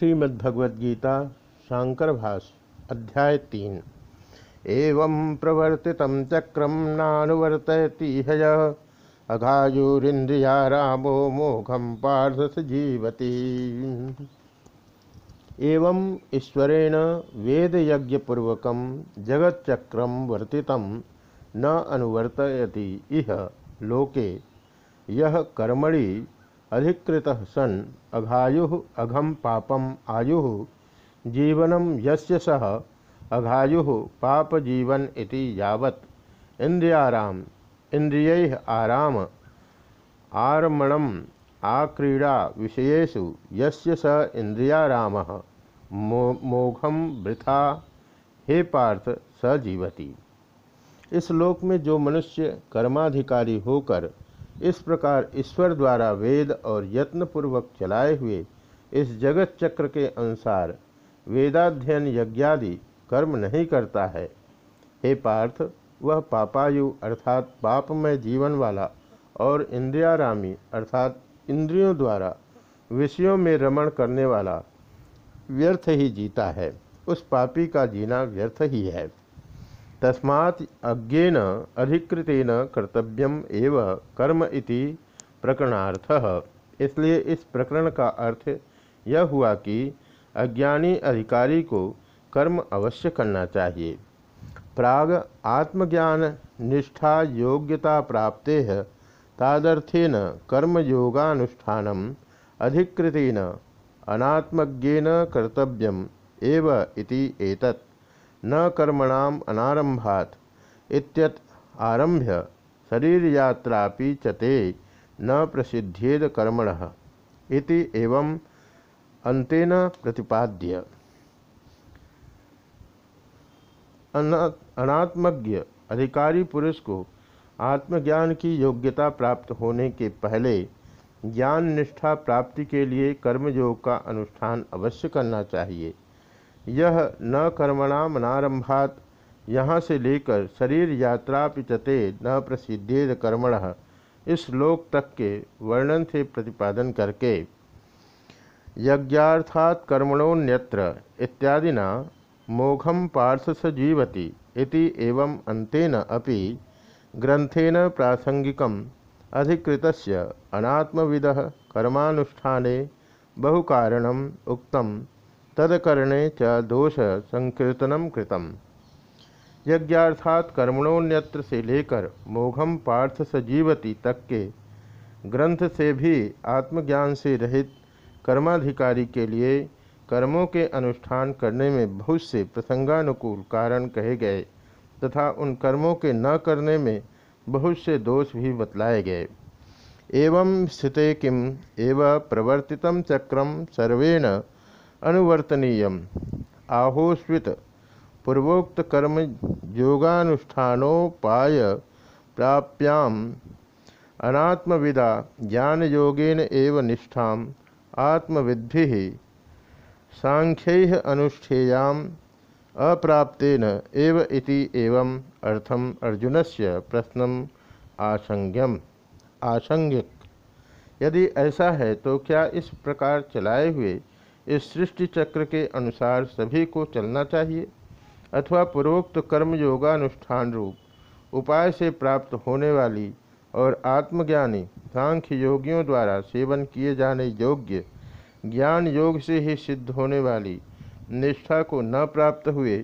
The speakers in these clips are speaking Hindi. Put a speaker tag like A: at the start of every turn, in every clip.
A: श्रीमद्भगवद्गीता शांकर भाष अध्याय तीन। एवं प्रवर्तित चक्रम नानुवर्तयति हय अघायुरिंद्रिया रामो मोघम पार्थ जीवती। एवं ईश्वरेण वेदयज्ञपूर्वक जगच्चक्रम वर्ति न अनुवर्तयति इह लोके। यह कर्मणि अधिकृत सन अघायु अघम पापम आयु जीवनम यस्य सह अघायु पाप जीवन इति यावत। इंद्रियाराम इंद्रिय आराम, आरमणम आक्रीड़ा विषयेषु यस्य स इंद्रियाराम मोघम वृथा, हे पार्थ स जीवती। इस लोक में जो मनुष्य कर्माधिकारी होकर इस प्रकार ईश्वर द्वारा वेद और यत्नपूर्वक चलाए हुए इस जगत चक्र के अनुसार वेदाध्ययन यज्ञादि कर्म नहीं करता है। हे पार्थ, वह पापायु अर्थात पापमय जीवन वाला और इंद्रियारामी अर्थात इंद्रियों द्वारा विषयों में रमण करने वाला व्यर्थ ही जीता है। उस पापी का जीना व्यर्थ ही है। तस्मात् अज्ञेन अधिकृतेन कर्तव्यम एव कर्म इति प्रकरणार्थः। इसलिए इस प्रकरण का अर्थ यह हुआ कि अज्ञानी अधिकारी को कर्म अवश्य करना चाहिए। प्राग आत्मज्ञान निष्ठा योग्यता प्राप्ते तादर्थेन कर्मयोगानुष्ठान अधिकृतेन अनात्मज्ञेन कर्तव्यम एव इति एतत्। न कर्मणाम अनारंभात इत्यत आरभ्य शरीर यात्रा चते न प्रसिद्धेद कर्मण इति एवं अंतेन प्रतिपाद्य। अनात्मज्ञ अधिकारी पुरुष को आत्मज्ञान की योग्यता प्राप्त होने के पहले ज्ञान निष्ठा प्राप्ति के लिए कर्मयोग का अनुष्ठान अवश्य करना चाहिए। यह न कर्मणाम नारंभात। यहाँ से लेकर शरीर यात्रा पिचते न प्रसिद्धेद कर्मण। इस लोक तक के वर्णन से प्रतिपादन करके यज्ञार्थात कर्मणोन्यत्र इत्यादिना मोघम पार्थ जीवति इति एवं अंतेन अपि ग्रंथेन प्रासंगिकम अधिकृतस्य अनात्मविद कर्मानुष्ठाने बहुकारणम उक्तम तदकरणे च दोष संकीर्तनम कृतम। यज्ञार्थात कर्मणोन्यत्र से लेकर मोघम पार्थ सजीवती तक के ग्रंथ से भी आत्मज्ञान से रहित कर्माधिकारी के लिए कर्मों के अनुष्ठान करने में बहुत से प्रसंगानुकूल कारण कहे गए तथा उन कर्मों के न करने में बहुत से दोष भी बतलाए गए। एवं स्थिते किम? एव प्रवर्तित चक्रम सर्वेण अनुवर्तनीय आहोस्वित पूर्वोक्त कर्म योगानुष्ठानोपाय प्राप्याम। अनात्मविदा ज्ञान योगेन एव निष्ठा आत्मविद्धि सांख्य अनुष्ठेयाम। अप्राप्तेन एव इति एवं अर्थम अर्जुनस्य प्रश्न आशंग्यम। आशंगिक यदि ऐसा है तो क्या इस प्रकार चलाए हुए इस सृष्टि चक्र के अनुसार सभी को चलना चाहिए, अथवा पूर्वोक्त कर्म योगानुष्ठान रूप, उपाय से प्राप्त होने वाली और आत्मज्ञानी सांख्य योगियों द्वारा सेवन किए जाने योग्य, ज्ञान योग से ही सिद्ध होने वाली निष्ठा को न प्राप्त हुए,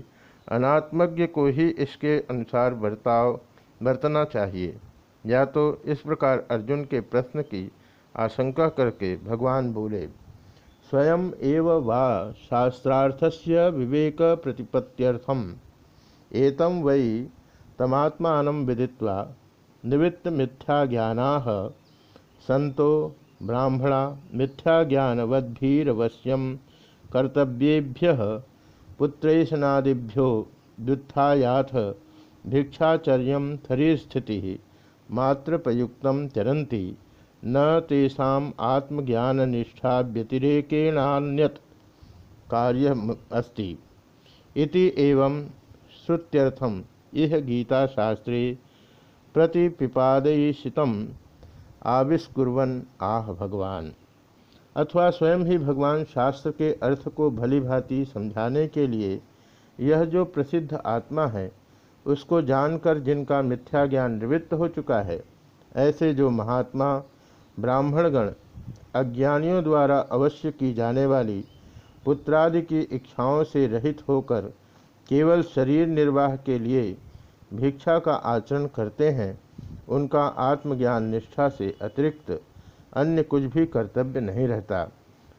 A: अनात्मज्ञ को ही इसके अनुसार बर्ताव, बरतना चाहिए। या तो इस प्रकार अर्जुन के प्रश्न की आशंका करके भगवान बोले स्वयं एव वा शास्त्रार्थस्य विवेक प्रतिपत्त्यर्थम एतम वै तमात्मान विदित्वा निवृत्त मिथ्याज्ञाना सतो ब्राह्मणा मिथ्याज्ञानवद्भिरवश्यम कर्तव्येभ्य पुत्रैशनादिभ्यो दुत्थायाथ भिक्षाचर्य थरीस्थिति मात्रपयुक्त चरती न तेषा आत्मज्ञान निष्ठा व्यतिरेकेणान्यत कार्य अस्ति। इति एवं श्रुत्यर्थम यह गीता शास्त्रे प्रतिपिपादयिषित आविष्कुर्वन आह भगवान। अथवा स्वयं ही भगवान शास्त्र के अर्थ को भली भांति समझाने के लिए यह जो प्रसिद्ध आत्मा है, उसको जानकर जिनका मिथ्या ज्ञान निवृत्त हो चुका है, ऐसे जो महात्मा ब्राह्मणगण अज्ञानियों द्वारा अवश्य की जाने वाली पुत्रादि की इच्छाओं से रहित होकर केवल शरीर निर्वाह के लिए भिक्षा का आचरण करते हैं, उनका आत्मज्ञान निष्ठा से अतिरिक्त अन्य कुछ भी कर्तव्य नहीं रहता।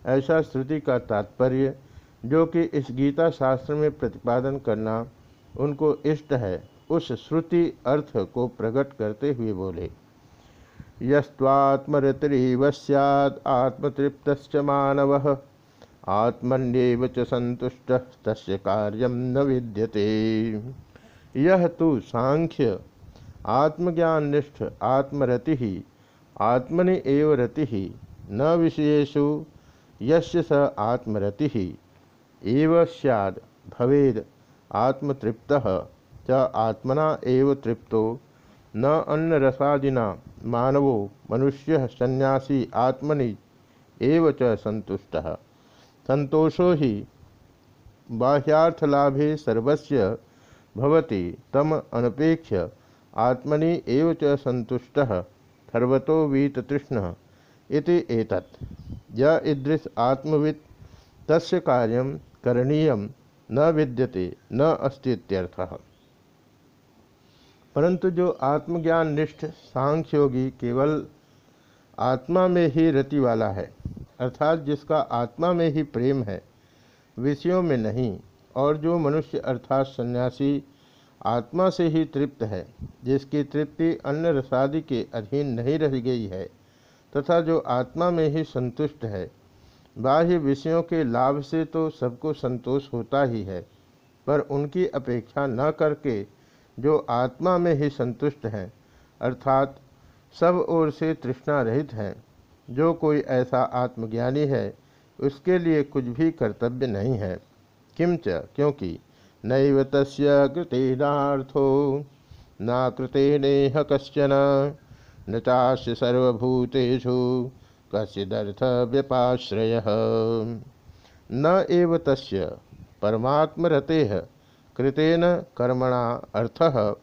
A: ऐसा श्रुति का तात्पर्य, जो कि इस गीता शास्त्र में प्रतिपादन करना उनको इष्ट है, उस श्रुति अर्थ को प्रकट करते हुए बोले। यस्वात्मरतिव सैद आत्मतृप्त मानव। आत्मन्यव संतुष्ट तस्य कार्यम न विद्यते। यह तो सांख्य, आत्मज्ञाननिष्ठ, आत्मरति ही आत्मनि एव रति, न विषयेशु यस्य स आत्मरति, एव सैद भवेद, आत्मतृप्त, च आत्मना एव तृप्तो। न अन्न रसादिना मानवो मनुष्य सन्यासी आत्मनि एव च संतुष्ट। संतोषो ही बाह्यार्थलाभे सर्वस्य भवति, तम अनपेक्ष आत्मनि एव च संतुष्ट। सर्वतो वीततृष्ण इति एतत्। य ईदृश आत्मवित्, तस्य कार्यं करणीयं न विद्यते, न अस्तित्यर्थः परंतु जो आत्मज्ञान निष्ठ सांख्य योगी केवल आत्मा में ही रति वाला है, अर्थात जिसका आत्मा में ही प्रेम है, विषयों में नहीं, और जो मनुष्य अर्थात सन्यासी आत्मा से ही तृप्त है, जिसकी तृप्ति अन्य रसादि के अधीन नहीं रह गई है, तथा जो आत्मा में ही संतुष्ट है, बाह्य विषयों के लाभ से तो सबको संतोष होता ही है, पर उनकी अपेक्षा न करके जो आत्मा में ही संतुष्ट हैं, अर्थात सब ओर से तृष्णा रहित हैं। जो कोई ऐसा आत्मज्ञानी है, उसके लिए कुछ भी कर्तव्य नहीं है। किंच, क्योंकि नैव तस्य कृतेनार्थो, न कृतेनेह कश्चन, न चास्य सर्वभूतेषु कश्चिदर्थ व्यपाश्रय। न एव तस्य परमात्मरतेः कृतेन कर्मणा अर्थ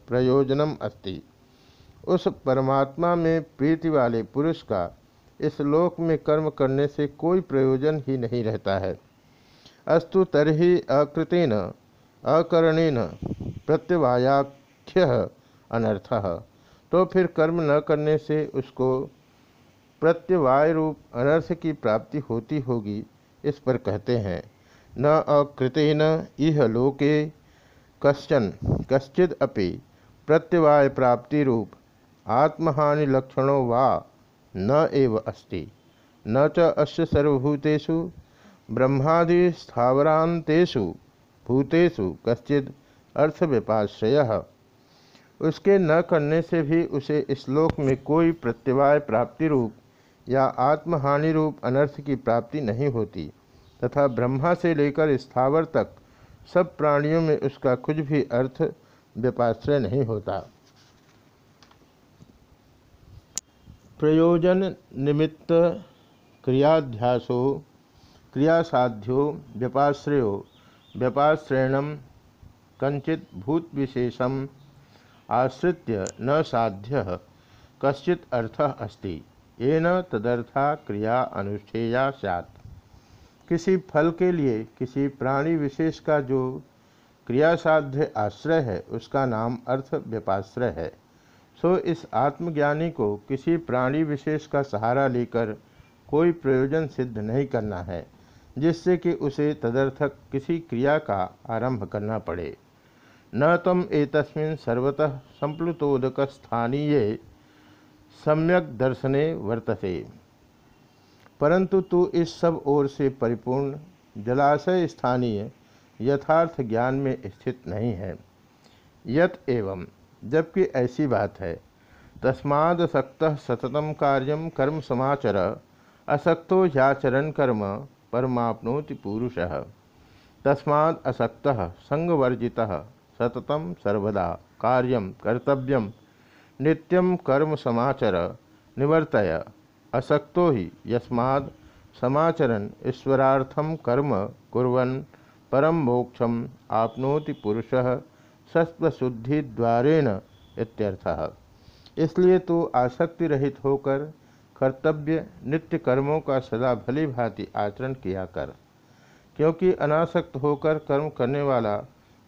A: प्रयोजनम अस्ति। उस परमात्मा में प्रीति वाले पुरुष का इस लोक में कर्म करने से कोई प्रयोजन ही नहीं रहता है। अस्तु तरी अकृतेन, अकरणेन प्रत्यवायाख्य अनर्थ। तो फिर कर्म न करने से उसको प्रत्यवाय रूप अनर्थ की प्राप्ति होती होगी, इस पर कहते हैं। न अकृतेन इह लोके कश्चन, कश्चिद अपि प्रत्यवाय प्राप्ति रूप, आत्महानि लक्षणों वा न एव अस्ति। न च अस्य सर्वभूतेषु ब्रह्मादि स्थावरांतेषु भूतेषु कश्चिद अर्थ विपाश्रय उसके न करने से भी उसे श्लोक में कोई प्रत्यवाय प्राप्ति रूप या आत्महानि रूप अनर्थ की प्राप्ति नहीं होती, तथा ब्रह्मा से लेकर स्थावर तक सब प्राणियों में उसका कुछ भी अर्थ व्यपाश्रय नहीं होता। प्रयोजन निमित्त क्रियाध्यासो, क्रियासाध्यो व्यपाश्रयो व्यपाश्रयण कंचित भूत विशेषम आश्रित्य न साध्य, कश्चित अर्थ अस्ति। येन तदर्था क्रिया अनुष्ठेया सैत् किसी फल के लिए किसी प्राणी विशेष का जो क्रियासाध्य आश्रय है, उसका नाम अर्थ व्यपाश्रय है। सो इस आत्मज्ञानी को किसी प्राणी विशेष का सहारा लेकर कोई प्रयोजन सिद्ध नहीं करना है, जिससे कि उसे तदर्थक किसी क्रिया का आरंभ करना पड़े। न तम एतस्मिन् सर्वतः संप्लुतोदक स्थानीय सम्यक दर्शने वर्तते। परंतु तू इस सब ओर से परिपूर्ण, जलाशय स्थानीय, यथार्थ ज्ञान में स्थित नहीं है। यत एवं, जबकि ऐसी बात है तस्मादसक्त सततम कार्यम कर्म समाचर, असक्तो याचरण कर्म परमाप्नोति पुरुष। तस्माद असक्त संगवर्जित, सततम सर्वदा कार्यम कर्तव्यम नित्यम कर्म समाचर, निवर्तय। असक्तो ही यस्माद समाचरन ईश्वरार्थम कर्म कुरन परम मोक्षम आपनोति पुरुषः सत्वशुद्धि द्वारेण इत्यर्थः। इसलिए तो आसक्ति रहित होकर कर्तव्य नित्य कर्मों का सदा भली भांति आचरण किया कर। क्योंकि अनासक्त होकर कर्म करने वाला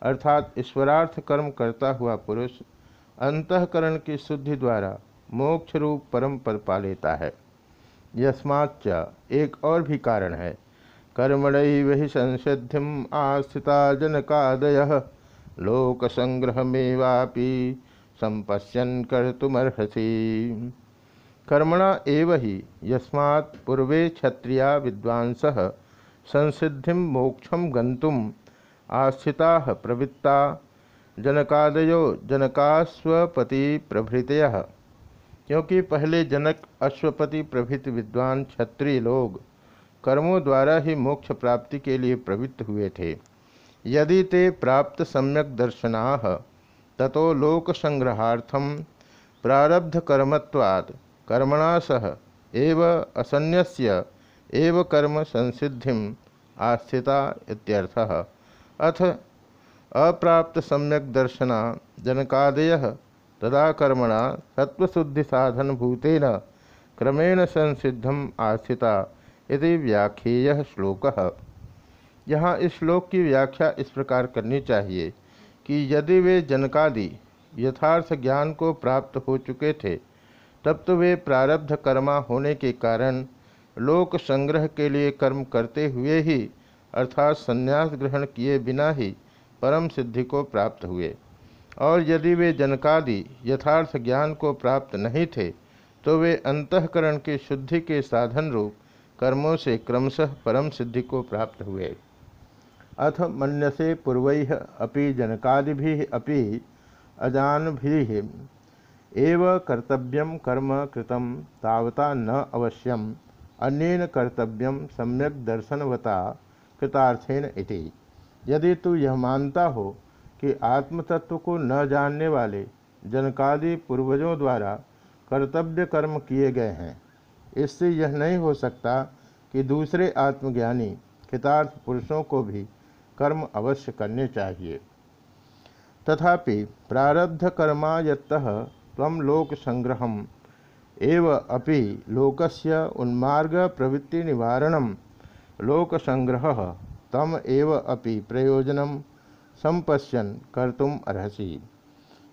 A: अर्थात ईश्वरार्थ कर्म करता हुआ पुरुष अंतकरण की शुद्धि द्वारा मोक्ष रूप परम पद पा लेता है। यस्माच्च एक और भी कारण है। कर्मण वही संसिधि आस्थिता जनकादय। लोक संग्रह मेवापी संपश्यन कर्तुमर्हसी। कर्मणा एव ही यस्मात् पूर्वे क्षत्रिया विद्वांस संसिधि मोक्षम गंतुम आस्थिता प्रवृत्ता जनकादयो जनकास्वपति प्रभृत क्योंकि पहले जनक अश्वपति प्रभृति विद्वान क्षत्रिय लोग कर्मों द्वारा ही मोक्ष प्राप्ति के लिए प्रवृत्त हुए थे। यदि ते प्राप्त सम्यक दर्शना, ततो लोक संग्रहार्थम प्रारब्ध कर्मत्वात् कर्मणा सह एव असन्यस्य एव कर्म संसिधि आस्थिता इत्यर्थः। अथ अप्राप्त सम्यक दर्शना जनकादय तदा कर्मणा सत्वशुद्धि साधन भूतेन क्रमेण संसिद्धम आस्थिता। यदि व्याख्येय श्लोक। यहाँ इस श्लोक की व्याख्या इस प्रकार करनी चाहिए कि यदि वे जनकादि यथार्थ ज्ञान को प्राप्त हो चुके थे, तब तो वे प्रारब्ध कर्मा होने के कारण लोक संग्रह के लिए कर्म करते हुए ही अर्थात संन्यास ग्रहण किए बिना ही परम सिद्धि को प्राप्त हुए। और यदि वे जनकादि यथार्थ ज्ञान को प्राप्त नहीं थे तो वे अंतकरण की शुद्धि के साधन रूप कर्मों से क्रमशः परम सिद्धि को प्राप्त हुए। अथ मनसे पूर्व अपि जनकादि अपि अजान भी एव कर्तव्यम कर्म कृतम तावता न अवश्यम, अन्यन कर्तव्यम सम्यक दर्शनवता कृतार्थेन इति। यदि तू यह मानता हो कि आत्मतत्व को न जानने वाले जनकादि पूर्वजों द्वारा कर्तव्य कर्म किए गए हैं। इससे यह नहीं हो सकता कि दूसरे आत्मज्ञानी कृतार्थ पुरुषों को भी कर्म अवश्य करने चाहिए। तथापि प्रारब्ध कर्मा यत्तः तम लोक संग्रह एव अपि लोकस्य उन्मार्ग प्रवृत्ति निवारण लोक संग्रह, तम एव अपि प्रयोजन संपश्यन कर्तुम अर्हसी।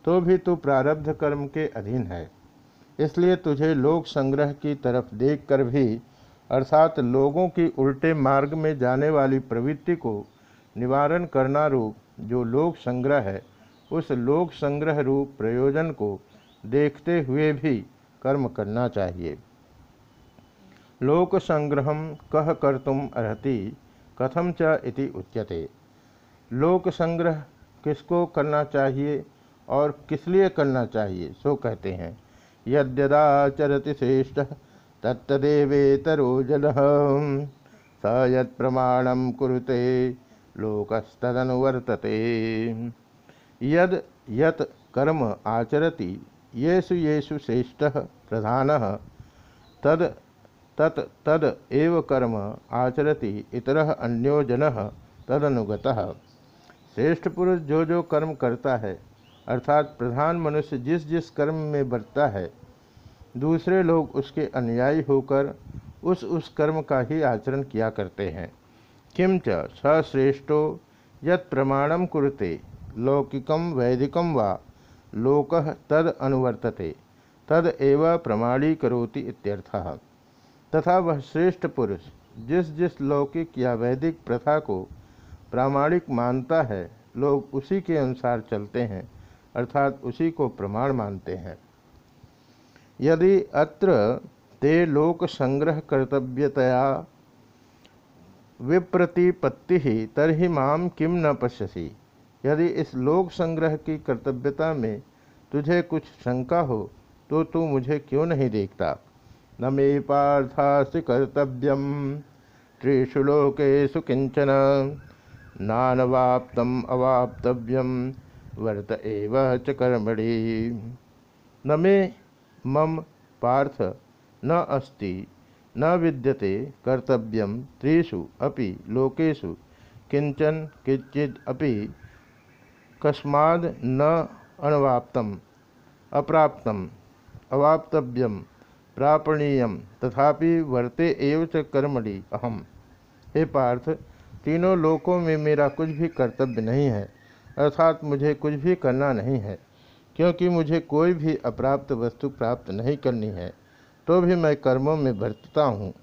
A: तो भी तू प्रारब्ध कर्म के अधीन है। इसलिए तुझे लोक संग्रह की तरफ़ देखकर भी, अर्थात लोगों की उल्टे मार्ग में जाने वाली प्रवृत्ति को निवारण करना रूप जो लोक संग्रह है, उस लोक संग्रह रूप प्रयोजन को देखते हुए भी कर्म करना चाहिए। लोक संग्रह कह कर तुम अर्ति कथम च इति उच्यते। लोक संग्रह किसको करना चाहिए और किस लिए करना चाहिए, सो कहते हैं। यद्यदाचरति श्रेष्ठ, तत्तदेवेतरो जल। स यत प्रमाणम कुरुते, लोकस्तदनुवर्तते। यद यत कर्म आचरति येषु येषु श्रेष्ठ प्रधान, तद तत् तद एव कर्म आचरति इतर अन्यो जन तदनुगत। श्रेष्ठ पुरुष जो जो कर्म करता है, अर्थात प्रधान मनुष्य जिस जिस कर्म में बरता है, दूसरे लोग उसके अनुयायी होकर उस उस कर्म का ही आचरण किया करते हैं। किंच सश्रेष्ठो यत प्रमाणम कुरुते लौकिकम वैदिकम वा लोक तद अनुवर्तते, तद एव प्रमाणी करोति इत्यर्थः। तथा वह श्रेष्ठ पुरुष जिस जिस लौकिक या वैदिक प्रथा को प्रामाणिक मानता है, लोग उसी के अनुसार चलते हैं, अर्थात उसी को प्रमाण मानते हैं। यदि अत्र ते लोक संग्रह कर्तव्यतया विप्रतिपत्ति ही तरी माम किम न पश्यसी? यदि इस लोक संग्रह की कर्तव्यता में तुझे कुछ शंका हो तो तू मुझे क्यों नहीं देखता? न मे पार्थासि कर्तव्यम। त्रिषु लोकेशु नानवाप्तम अवाप्तव्यम। वर्त एव च कर्मणि। न मे मम पार्थ न अस्ति, न विद्यते कर्तव्यम त्रिषु अपि लोकेषु। किंचन किंचिद अपि कस्माद न अनवाप्तम अप्राप्तम, अवाप्तव्यम प्रापणीय तथापि वर्ते एव च कर्मणि अहम। हे पार्थ तीनों लोकों में मेरा कुछ भी कर्तव्य नहीं है, अर्थात मुझे कुछ भी करना नहीं है, क्योंकि मुझे कोई भी अप्राप्त वस्तु प्राप्त नहीं करनी है तो भी मैं कर्मों में बरतता हूँ।